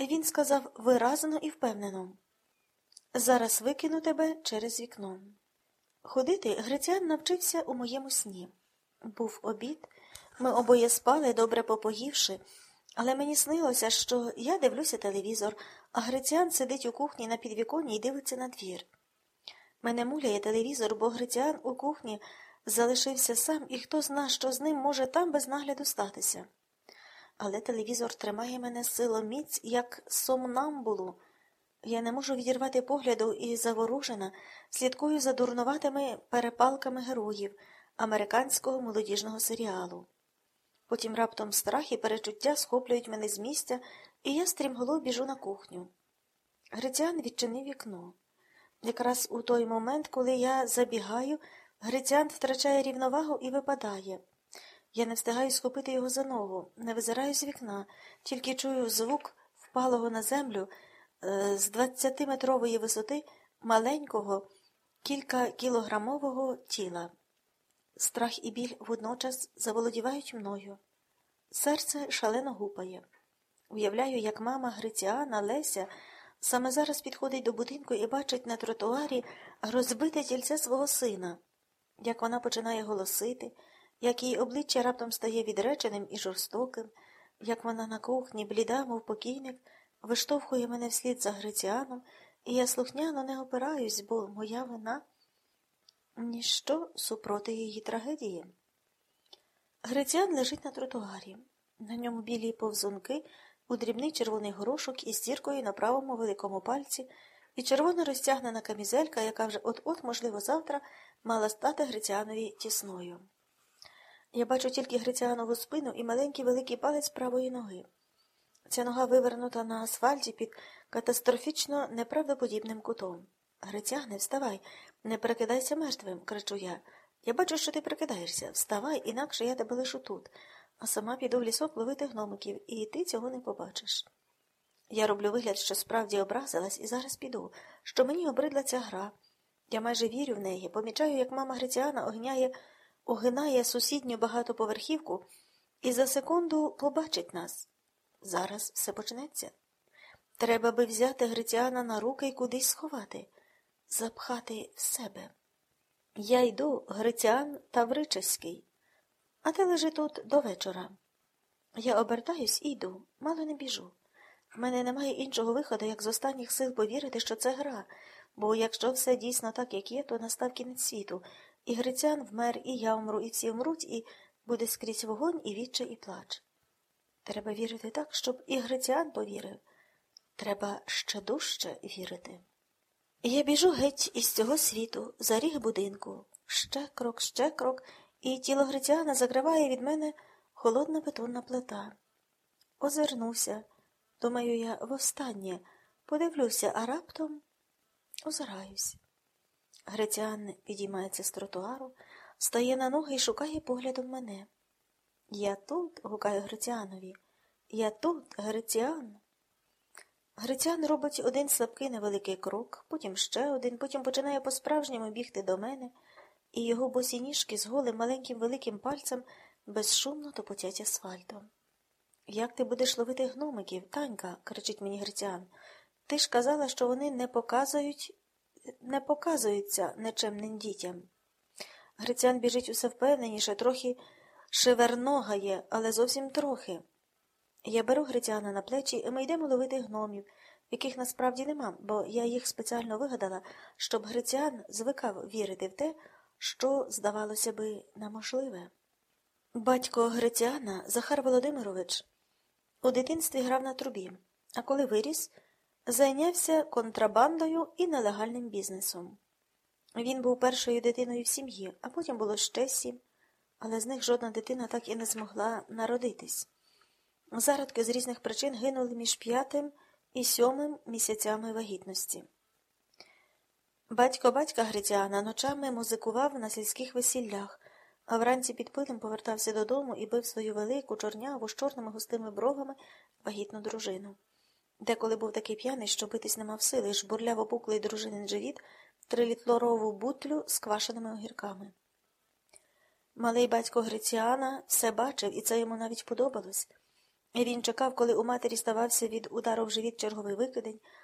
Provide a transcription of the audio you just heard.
Він сказав виразно і впевнено зараз викину тебе через вікно. Ходити Грицян навчився у моєму сні. Був обід, ми обоє спали, добре попоївши, але мені снилося, що я дивлюся телевізор, а Грицян сидить у кухні на підвіконні і дивиться на двір. Мене муляє телевізор, бо Грицян у кухні залишився сам, і хто зна, що з ним може там без нагляду статися. Але телевізор тримає мене силоміць, як сомнамбулу. Я не можу відірвати погляду і заворожена, слідкую за дурнуватими перепалками героїв американського молодіжного серіалу. Потім раптом страх і перечуття схоплюють мене з місця, і я стрімголов біжу на кухню. Грицян відчинив вікно. Якраз у той момент, коли я забігаю, Грицян втрачає рівновагу і випадає. Я не встигаю схопити його за ногу, не визираю з вікна, тільки чую звук впалого на землю е, з двадцятиметрової висоти маленького, кількакілограмового тіла. Страх і біль водночас заволодівають мною. Серце шалено гупає. Уявляю, як мама Гриціана Леся саме зараз підходить до будинку і бачить на тротуарі розбите тільце свого сина, як вона починає голосити, як її обличчя раптом стає відреченим і жорстоким, як вона на кухні, бліда, мов покійник, виштовхує мене вслід за Гриціаном, і я слухняно не опираюсь, бо моя вина ніщо супроти її трагедії. Гриціан лежить на тротуарі. На ньому білі повзунки, у дрібний червоний горошок із зіркою на правому великому пальці і червона розтягнена камізелька, яка вже от-от, можливо, завтра мала стати Гриціанові тісною. Я бачу тільки Гриціанову спину і маленький великий палець правої ноги. Ця нога вивернута на асфальті під катастрофічно неправдоподібним кутом. Грицяне, вставай, не перекидайся мертвим, кричу я. Я бачу, що ти прикидаєшся. Вставай, інакше я тебе лишу тут, а сама піду в лісок ловити гномиків, і ти цього не побачиш. Я роблю вигляд, що справді образилась, і зараз піду, що мені обридла ця гра. Я майже вірю в неї, помічаю, як мама Гриціана огняє, огинає сусідню багатоповерхівку і за секунду побачить нас. Зараз все почнеться. Треба би взяти Гриціана на руки і кудись сховати, запхати в себе. Я йду, Гриціан Тавричевський, а ти лежи тут до вечора. Я обертаюсь і йду, мало не біжу. В мене немає іншого виходу, як з останніх сил повірити, що це гра, бо якщо все дійсно так, як є, то настав кінець світу, і Грицян вмер, і я вмру, і всі вмруть, і буде скрізь вогонь, і відчай, і плач. Треба вірити так, щоб і Грицян повірив. Треба ще дужче вірити. Я біжу геть із цього світу, за ріг будинку, ще крок, ще крок, і тіло Грицяна закриває від мене холодна бетонна плита. Озирнуся, думаю я, востаннє подивлюся, а раптом озираюсь. Грицян підіймається з тротуару, стає на ноги і шукає поглядом мене. Я тут, гукаю Гриціанові, я тут, Гриціан. Грицян робить один слабкий невеликий крок, потім ще один, потім починає по-справжньому бігти до мене, і його босі ніжки з голим маленьким великим пальцем безшумно топотять асфальтом. Як ти будеш ловити гномиків, танька, кричить мені Грицян. Ти ж казала, що вони не показують, не показуються нечемним дітям. Грицян біжить усе впевненіше, трохи шеверногає, але зовсім трохи. Я беру Грицяна на плечі, і ми йдемо ловити гномів, яких насправді нема, бо я їх спеціально вигадала, щоб Грицян звикав вірити в те, що, здавалося би, неможливе. Батько Грицяна, Захар Володимирович, у дитинстві грав на трубі, а коли виріс, зайнявся контрабандою і нелегальним бізнесом. Він був першою дитиною в сім'ї, а потім було ще сім, але з них жодна дитина так і не змогла народитись. Зародки з різних причин гинули між п'ятим і сьомим місяцями вагітності. Батько батька Грицяна ночами музикував на сільських весіллях, а вранці під пилем повертався додому і бив свою велику, чорняву з чорними густими бровами вагітну дружину. Деколи був такий п'яний, що битись не мав сили, жбурляв опуклий дружинин живіт трилітлорову бутлю з квашеними огірками. Малий батько Гриціана все бачив, і це йому навіть подобалось. Він чекав, коли у матері ставався від удару в живіт черговий викидень,